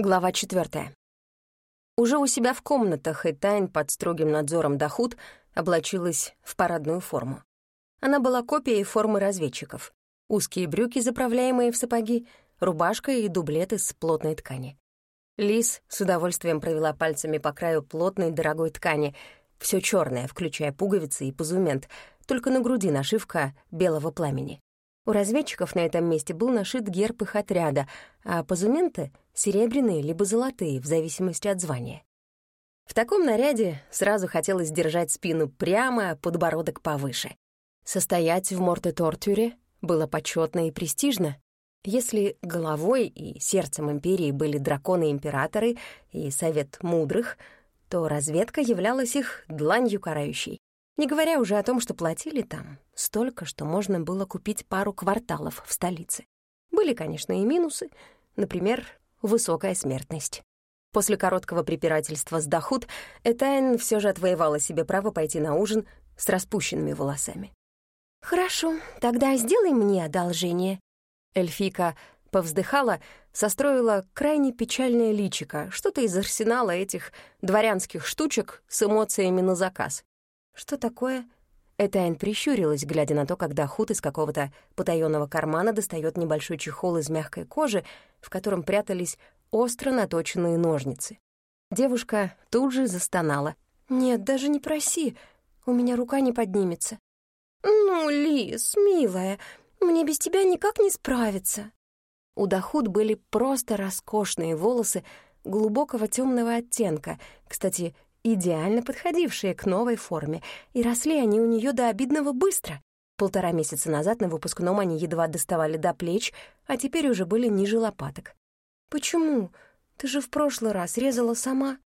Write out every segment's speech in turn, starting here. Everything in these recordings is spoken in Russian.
Глава четвертая. Уже у себя в комнатах Этайн под строгим надзором Дахут облачилась в парадную форму. Она была копией формы разведчиков. Узкие брюки, заправляемые в сапоги, рубашка и дублет из плотной ткани. Лис с удовольствием провела пальцами по краю плотной дорогой ткани, все черное, включая пуговицы и позумент, только на груди нашивка белого пламени. У разведчиков на этом месте был нашит герб их отряда, а позументы — серебряные либо золотые, в зависимости от звания. В таком наряде сразу хотелось держать спину прямо, подбородок повыше. Состоять в Морте-Тортюре было почетно и престижно. Если головой и сердцем империи были драконы-императоры и совет мудрых, то разведка являлась их дланью карающей. Не говоря уже о том, что платили там столько, что можно было купить пару кварталов в столице. Были, конечно, и минусы, например, высокая смертность. После короткого препирательства с Дахут Этайн все же отвоевала себе право пойти на ужин с распущенными волосами. «Хорошо, тогда сделай мне одолжение». Эльфика повздыхала, состроила крайне печальное личико, что-то из арсенала этих дворянских штучек с эмоциями на заказ. «Что такое?» Этайн прищурилась, глядя на то, когда Худ из какого-то потаённого кармана достает небольшой чехол из мягкой кожи, в котором прятались остро наточенные ножницы. Девушка тут же застонала. «Нет, даже не проси, у меня рука не поднимется». «Ну, Лис, милая, мне без тебя никак не справиться». У Дахуд были просто роскошные волосы глубокого темного оттенка, кстати, идеально подходившие к новой форме, и росли они у нее до обидного быстро. Полтора месяца назад на выпускном они едва доставали до плеч, а теперь уже были ниже лопаток. «Почему? Ты же в прошлый раз резала сама».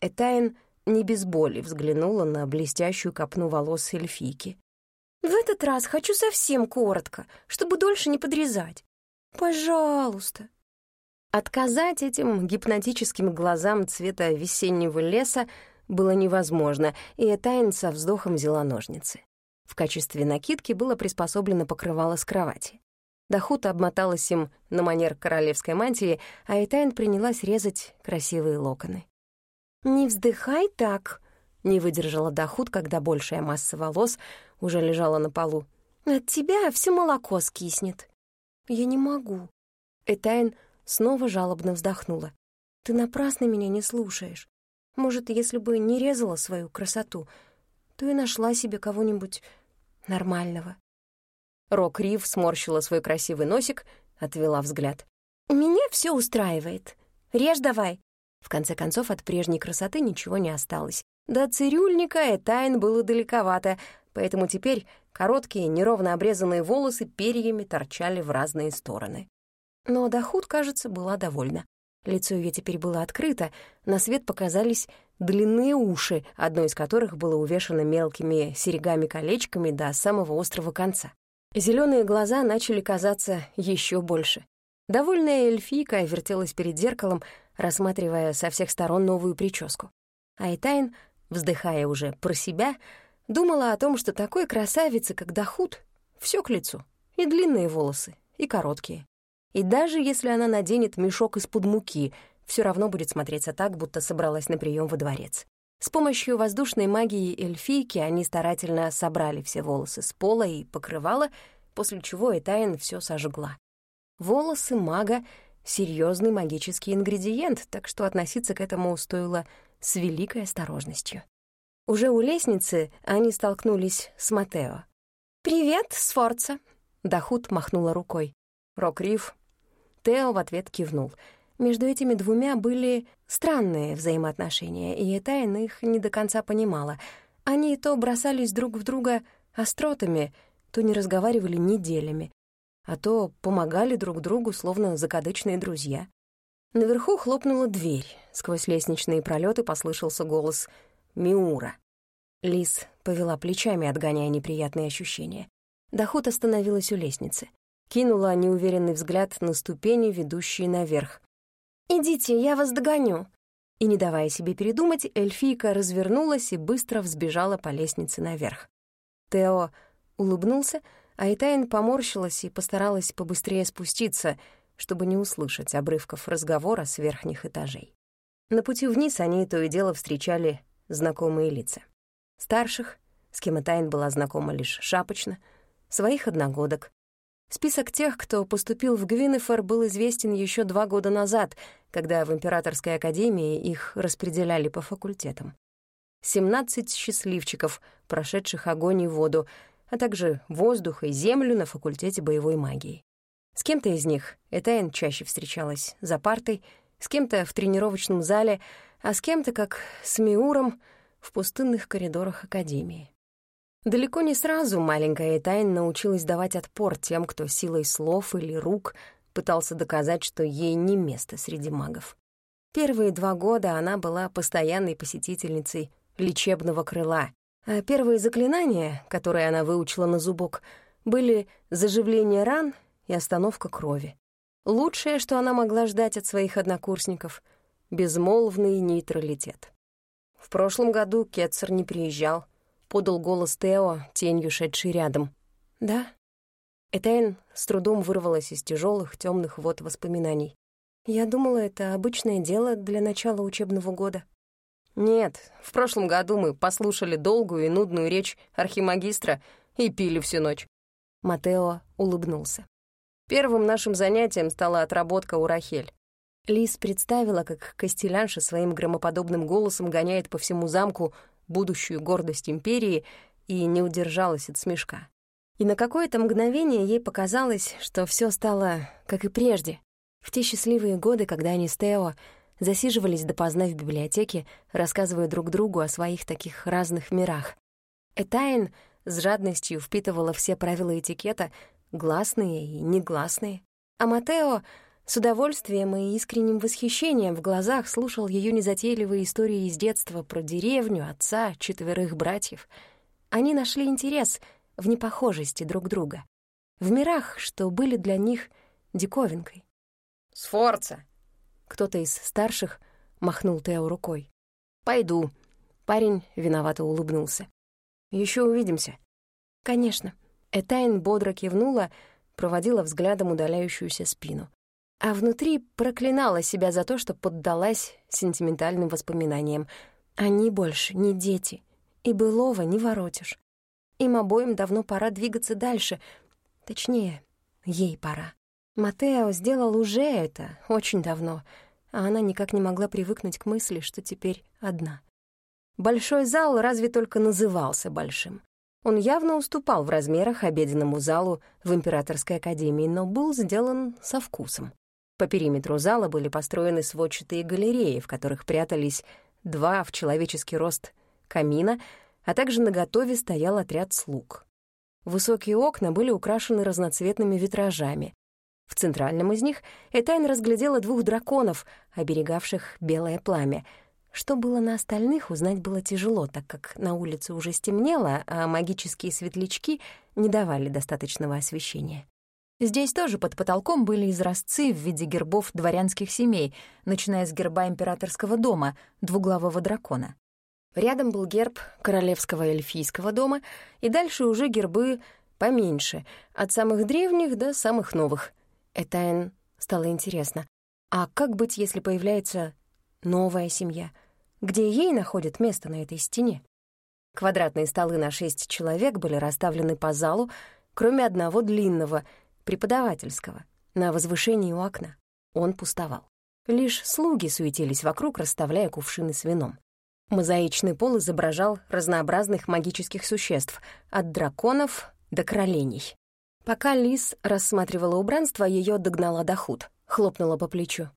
Этайн не без боли взглянула на блестящую копну волос эльфийки. «В этот раз хочу совсем коротко, чтобы дольше не подрезать. Пожалуйста». Отказать этим гипнотическим глазам цвета весеннего леса было невозможно, и Этайн со вздохом взяла ножницы. В качестве накидки было приспособлено покрывало с кровати. Дахут обмоталась им на манер королевской мантии, а Этайн принялась резать красивые локоны. «Не вздыхай так», — не выдержала Дахут, когда большая масса волос уже лежала на полу. «От тебя все молоко скиснет». «Я не могу». Этайн снова жалобно вздохнула. «Ты напрасно меня не слушаешь. Может, если бы не резала свою красоту, то и нашла себе кого-нибудь нормального. Рок Рив сморщила свой красивый носик, отвела взгляд. «Меня все устраивает. Режь давай». В конце концов, от прежней красоты ничего не осталось. До цирюльника Этайн было далековато, поэтому теперь короткие, неровно обрезанные волосы перьями торчали в разные стороны. Но Дахут, кажется, была довольна. Лицо ее теперь было открыто, на свет показались длинные уши, одно из которых было увешано мелкими серьгами-колечками до самого острого конца. Зеленые глаза начали казаться еще больше. Довольная эльфийка вертелась перед зеркалом, рассматривая со всех сторон новую прическу. Айтайн, вздыхая уже про себя, думала о том, что такой красавице, как Дахут, все к лицу. И длинные волосы, и короткие. И даже если она наденет мешок из-под муки, все равно будет смотреться так, будто собралась на прием во дворец. С помощью воздушной магии эльфийки они старательно собрали все волосы с пола и покрывала, после чего Этайн все сожгла. Волосы мага — серьезный магический ингредиент, так что относиться к этому стоило с великой осторожностью. Уже у лестницы они столкнулись с Матео. «Привет, Сфорца!» — Дахут махнула рукой. Рокриф Тео в ответ кивнул. Между этими двумя были странные взаимоотношения, и Этайн их не до конца понимала. Они то бросались друг в друга остротами, то не разговаривали неделями, а то помогали друг другу, словно закадычные друзья. Наверху хлопнула дверь. Сквозь лестничные пролеты послышался голос «Миура». Лис повела плечами, отгоняя неприятные ощущения. Доход остановилась у лестницы кинула неуверенный взгляд на ступени, ведущие наверх. «Идите, я вас догоню». И, не давая себе передумать, эльфийка развернулась и быстро взбежала по лестнице наверх. Тео улыбнулся, а Итайн поморщилась и постаралась побыстрее спуститься, чтобы не услышать обрывков разговора с верхних этажей. На пути вниз они то и дело встречали знакомые лица. Старших, с кем Этайн была знакома лишь шапочно, своих одногодок. Список тех, кто поступил в Гвинефор, был известен еще два года назад, когда в Императорской академии их распределяли по факультетам. 17 счастливчиков, прошедших огонь и воду, а также воздух и землю на факультете боевой магии. С кем-то из них Этайн чаще встречалась за партой, с кем-то в тренировочном зале, а с кем-то, как с Миуром, в пустынных коридорах Академии. Далеко не сразу маленькая Этайн научилась давать отпор тем, кто силой слов или рук пытался доказать, что ей не место среди магов. Первые два года она была постоянной посетительницей лечебного крыла, а первые заклинания, которые она выучила на зубок, были заживление ран и остановка крови. Лучшее, что она могла ждать от своих однокурсников — безмолвный нейтралитет. В прошлом году Кетцер не приезжал, подал голос Тео, тенью шедший рядом. «Да?» Этайн с трудом вырвалась из тяжелых темных вод воспоминаний. «Я думала, это обычное дело для начала учебного года». «Нет, в прошлом году мы послушали долгую и нудную речь архимагистра и пили всю ночь». Матео улыбнулся. Первым нашим занятием стала отработка у Рахель. Лис представила, как Костелянша своим громоподобным голосом гоняет по всему замку будущую гордость империи и не удержалась от смешка. И на какое-то мгновение ей показалось, что все стало как и прежде, в те счастливые годы, когда они с Тео засиживались допоздна в библиотеке, рассказывая друг другу о своих таких разных мирах. Этайн с жадностью впитывала все правила этикета, гласные и негласные. А Матео с удовольствием и искренним восхищением в глазах слушал ее незатейливые истории из детства про деревню, отца, четверых братьев. Они нашли интерес в непохожести друг друга, в мирах, что были для них диковинкой. «Сфорца!» Кто-то из старших махнул Тео рукой. «Пойду». Парень виновато улыбнулся. Еще увидимся». «Конечно». Этайн бодро кивнула, проводила взглядом удаляющуюся спину. А внутри проклинала себя за то, что поддалась сентиментальным воспоминаниям. Они больше не дети, и былого не воротишь. Им обоим давно пора двигаться дальше. Точнее, ей пора. Матео сделал уже это очень давно, а она никак не могла привыкнуть к мысли, что теперь одна. Большой зал разве только назывался большим. Он явно уступал в размерах обеденному залу в Императорской академии, но был сделан со вкусом. По периметру зала были построены сводчатые галереи, в которых прятались два в человеческий рост камина, а также наготове стоял отряд слуг. Высокие окна были украшены разноцветными витражами. В центральном из них Этайн разглядела двух драконов, оберегавших белое пламя — что было на остальных, узнать было тяжело, так как на улице уже стемнело, а магические светлячки не давали достаточного освещения. Здесь тоже под потолком были изразцы в виде гербов дворянских семей, начиная с герба императорского дома, двуглавого дракона. Рядом был герб королевского эльфийского дома, и дальше уже гербы поменьше, от самых древних до самых новых. Этайн стало интересно, а как быть, если появляется новая семья, где ей находят место на этой стене. Квадратные столы на шесть человек были расставлены по залу, кроме одного длинного, преподавательского, на возвышении у окна. Он пустовал. Лишь слуги суетились вокруг, расставляя кувшины с вином. Мозаичный пол изображал разнообразных магических существ, от драконов до кролений. Пока Лис рассматривала убранство, ее догнала Дахут, хлопнула по плечу.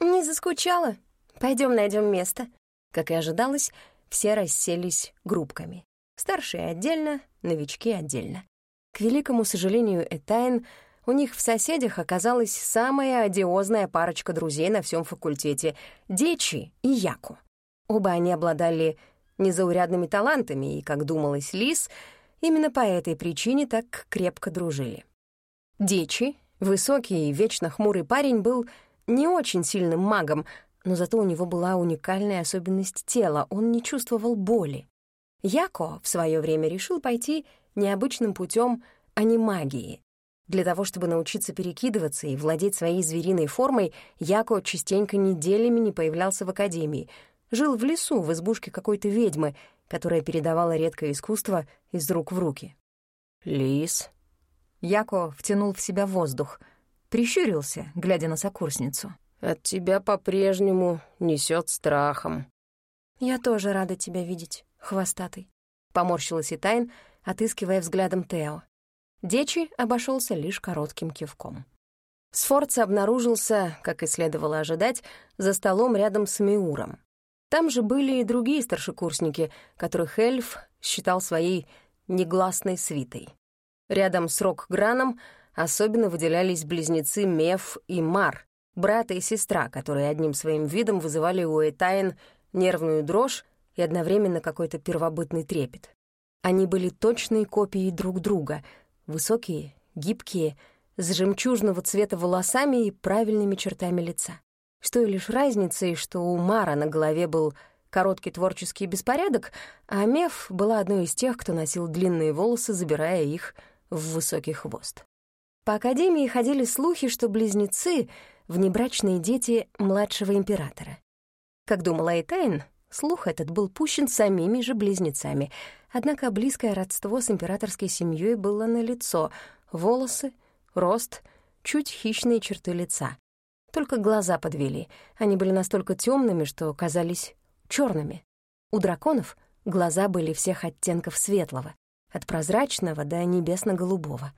«Не заскучала?» Пойдем найдем место». Как и ожидалось, все расселись группками. Старшие отдельно, новички отдельно. К великому сожалению Этайн, у них в соседях оказалась самая одиозная парочка друзей на всем факультете — Дечи и Яку. Оба они обладали незаурядными талантами, и, как думалось Лис, именно по этой причине так крепко дружили. Дечи, высокий и вечно хмурый парень, был не очень сильным магом, но зато у него была уникальная особенность тела, он не чувствовал боли. Яко в свое время решил пойти необычным путем, а не магии. Для того, чтобы научиться перекидываться и владеть своей звериной формой, Яко частенько неделями не появлялся в академии. Жил в лесу, в избушке какой-то ведьмы, которая передавала редкое искусство из рук в руки. «Лис». Яко втянул в себя воздух, прищурился, глядя на сокурсницу. «От тебя по-прежнему несет страхом». «Я тоже рада тебя видеть, хвостатый», — поморщилась и Тайн, отыскивая взглядом Тео. Дечи обошелся лишь коротким кивком. Сфорца обнаружился, как и следовало ожидать, за столом рядом с Миуром. Там же были и другие старшекурсники, которых эльф считал своей негласной свитой. Рядом с Рокграном особенно выделялись близнецы Меф и Мар, брат и сестра, которые одним своим видом вызывали у Этайн нервную дрожь и одновременно какой-то первобытный трепет. Они были точной копией друг друга, высокие, гибкие, с жемчужного цвета волосами и правильными чертами лица. С той лишь разницей, что у Мара на голове был короткий творческий беспорядок, а Меф была одной из тех, кто носил длинные волосы, забирая их в высокий хвост. По Академии ходили слухи, что близнецы — внебрачные дети младшего императора. Как думала Эйтайн, слух этот был пущен самими же близнецами, однако близкое родство с императорской семьей было налицо — волосы, рост, чуть хищные черты лица. Только глаза подвели, они были настолько темными, что казались черными. У драконов глаза были всех оттенков светлого, от прозрачного до небесно-голубого.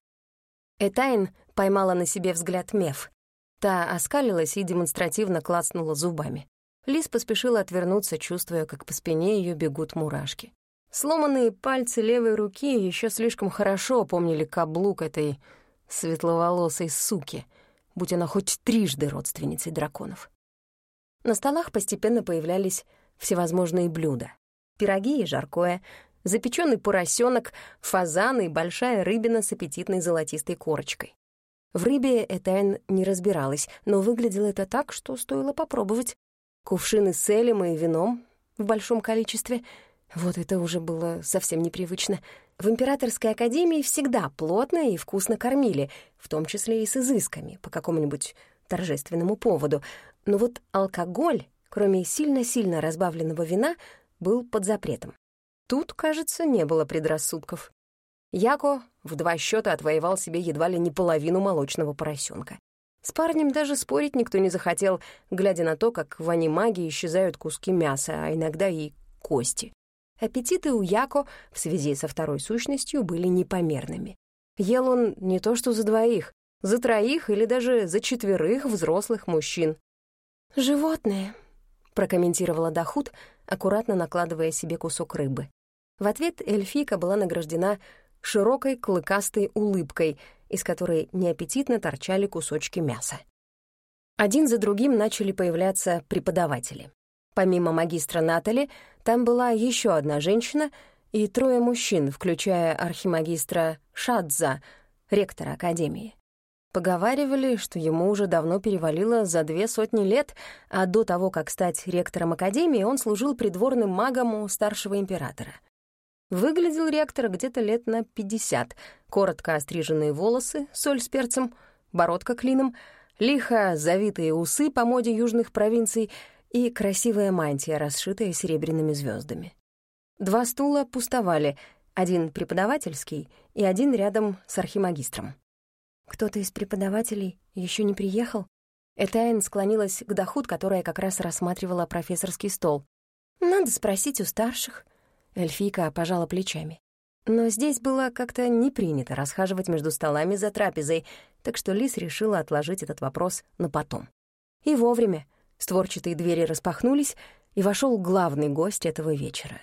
Этайн поймала на себе взгляд Меф. Та оскалилась и демонстративно клацнула зубами. Лис поспешила отвернуться, чувствуя, как по спине ее бегут мурашки. Сломанные пальцы левой руки еще слишком хорошо помнили каблук этой светловолосой суки, будь она хоть трижды родственницей драконов. На столах постепенно появлялись всевозможные блюда. Пироги и жаркое, запеченный поросенок, фазан и большая рыбина с аппетитной золотистой корочкой. В рыбе Этайн не разбиралась, но выглядело это так, что стоило попробовать. Кувшины с элем и вином в большом количестве. Вот это уже было совсем непривычно. В Императорской академии всегда плотно и вкусно кормили, в том числе и с изысками, по какому-нибудь торжественному поводу. Но вот алкоголь, кроме сильно-сильно разбавленного вина, был под запретом. Тут, кажется, не было предрассудков. Яко в два счета отвоевал себе едва ли не половину молочного поросенка. С парнем даже спорить никто не захотел, глядя на то, как в анимаге исчезают куски мяса, а иногда и кости. Аппетиты у Яко в связи со второй сущностью были непомерными. Ел он не то что за двоих, за троих или даже за четверых взрослых мужчин. «Животные», — прокомментировала Дахут, аккуратно накладывая себе кусок рыбы. В ответ эльфийка была награждена широкой клыкастой улыбкой, из которой неаппетитно торчали кусочки мяса. Один за другим начали появляться преподаватели. Помимо магистра Натали, там была еще одна женщина и трое мужчин, включая архимагистра Шадза, ректора Академии. Поговаривали, что ему уже давно перевалило за две сотни лет, а до того, как стать ректором Академии, он служил придворным магом у старшего императора — Выглядел ректор где-то лет на 50. Коротко остриженные волосы, соль с перцем, бородка клином, лихо завитые усы по моде южных провинций и красивая мантия, расшитая серебряными звездами. Два стула пустовали, один преподавательский и один рядом с архимагистром. «Кто-то из преподавателей еще не приехал?» Этайн склонилась к Дахут, которая как раз рассматривала профессорский стол. «Надо спросить у старших», Эльфийка пожала плечами. Но здесь было как-то не принято расхаживать между столами за трапезой, так что Лис решила отложить этот вопрос на потом. И вовремя створчатые двери распахнулись, и вошел главный гость этого вечера.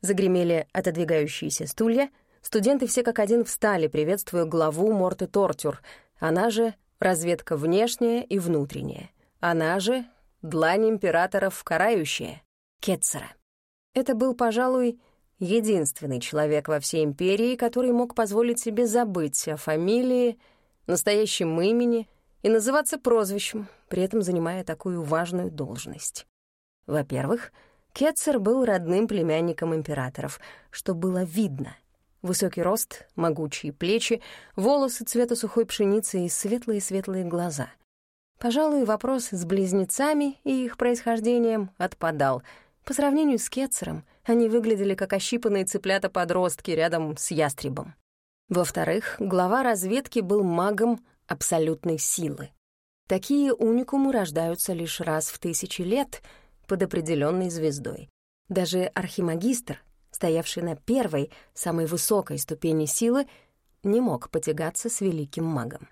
Загремели отодвигающиеся стулья, студенты все как один встали, приветствуя главу Морты Тортюр, она же разведка внешняя и внутренняя, она же длань императоров карающая, Кетцера. Это был, пожалуй, единственный человек во всей империи, который мог позволить себе забыть о фамилии, настоящем имени и называться прозвищем, при этом занимая такую важную должность. Во-первых, Кетцер был родным племянником императоров, что было видно. Высокий рост, могучие плечи, волосы цвета сухой пшеницы и светлые-светлые глаза. Пожалуй, вопрос с близнецами и их происхождением отпадал. По сравнению с Кетцером, они выглядели как ощипанные цыплята-подростки рядом с ястребом. Во-вторых, глава разведки был магом абсолютной силы. Такие уникумы рождаются лишь раз в тысячи лет под определенной звездой. Даже архимагистр, стоявший на первой, самой высокой ступени силы, не мог потягаться с великим магом.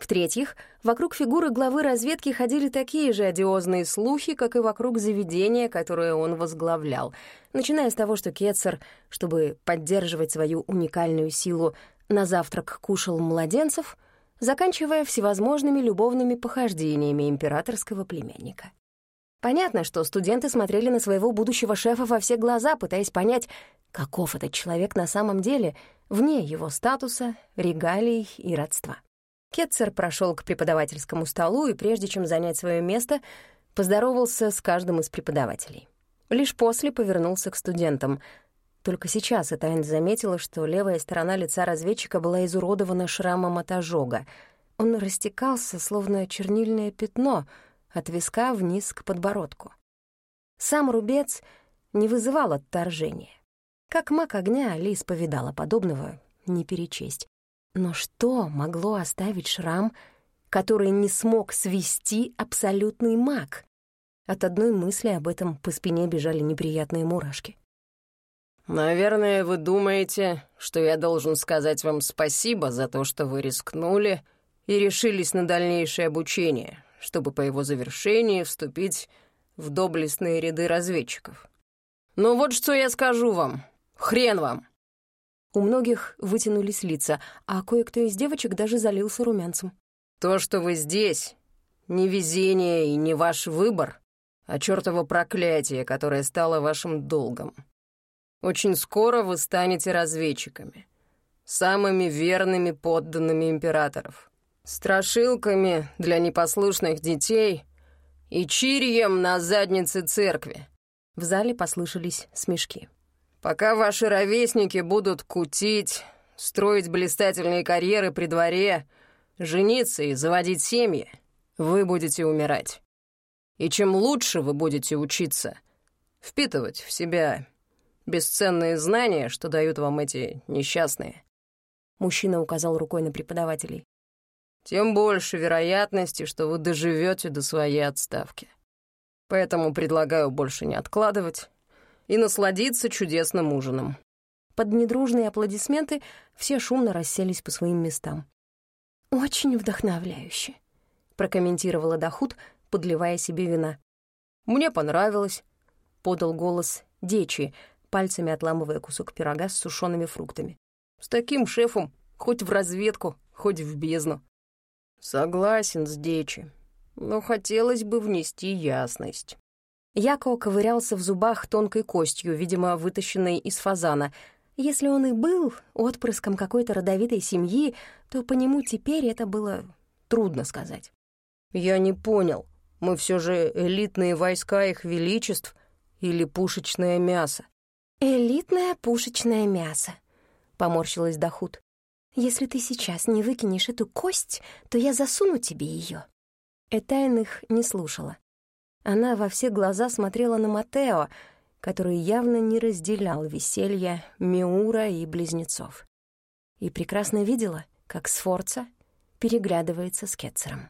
В-третьих, вокруг фигуры главы разведки ходили такие же одиозные слухи, как и вокруг заведения, которое он возглавлял, начиная с того, что Кетцер, чтобы поддерживать свою уникальную силу, на завтрак кушал младенцев, заканчивая всевозможными любовными похождениями императорского племянника. Понятно, что студенты смотрели на своего будущего шефа во все глаза, пытаясь понять, каков этот человек на самом деле, вне его статуса, регалий и родства. Кетцер прошел к преподавательскому столу и, прежде чем занять свое место, поздоровался с каждым из преподавателей. Лишь после повернулся к студентам. Только сейчас Этайн заметила, что левая сторона лица разведчика была изуродована шрамом от ожога. Он растекался, словно чернильное пятно — от виска вниз к подбородку. Сам рубец не вызывал отторжения. Как маг огня Алис повидала подобного, не перечесть. Но что могло оставить шрам, который не смог свести абсолютный маг? От одной мысли об этом по спине бежали неприятные мурашки. «Наверное, вы думаете, что я должен сказать вам спасибо за то, что вы рискнули и решились на дальнейшее обучение, чтобы по его завершении вступить в доблестные ряды разведчиков. Но вот что я скажу вам. Хрен вам!» У многих вытянулись лица, а кое-кто из девочек даже залился румянцем. «То, что вы здесь, не везение и не ваш выбор, а чёртово проклятие, которое стало вашим долгом. Очень скоро вы станете разведчиками, самыми верными подданными императоров страшилками для непослушных детей и чирьем на заднице церкви». В зале послышались смешки. «Пока ваши ровесники будут кутить, строить блистательные карьеры при дворе, жениться и заводить семьи, вы будете умирать. И чем лучше вы будете учиться, впитывать в себя бесценные знания, что дают вам эти несчастные». Мужчина указал рукой на преподавателей тем больше вероятности, что вы доживете до своей отставки. Поэтому предлагаю больше не откладывать и насладиться чудесным ужином». Под недружные аплодисменты все шумно расселись по своим местам. «Очень вдохновляюще», — прокомментировала Дахут, подливая себе вина. «Мне понравилось», — подал голос Дечи, пальцами отламывая кусок пирога с сушеными фруктами. «С таким шефом хоть в разведку, хоть в бездну». «Согласен с Дечи, но хотелось бы внести ясность». Яко ковырялся в зубах тонкой костью, видимо, вытащенной из фазана. Если он и был отпрыском какой-то родовитой семьи, то по нему теперь это было трудно сказать. «Я не понял, мы все же элитные войска их величеств или пушечное мясо?» «Элитное пушечное мясо», — поморщилась Дахут. Если ты сейчас не выкинешь эту кость, то я засуну тебе ее. Этайн их не слушала. Она во все глаза смотрела на Матео, который явно не разделял веселья Миура и близнецов. И прекрасно видела, как Сфорца переглядывается с Кетцером.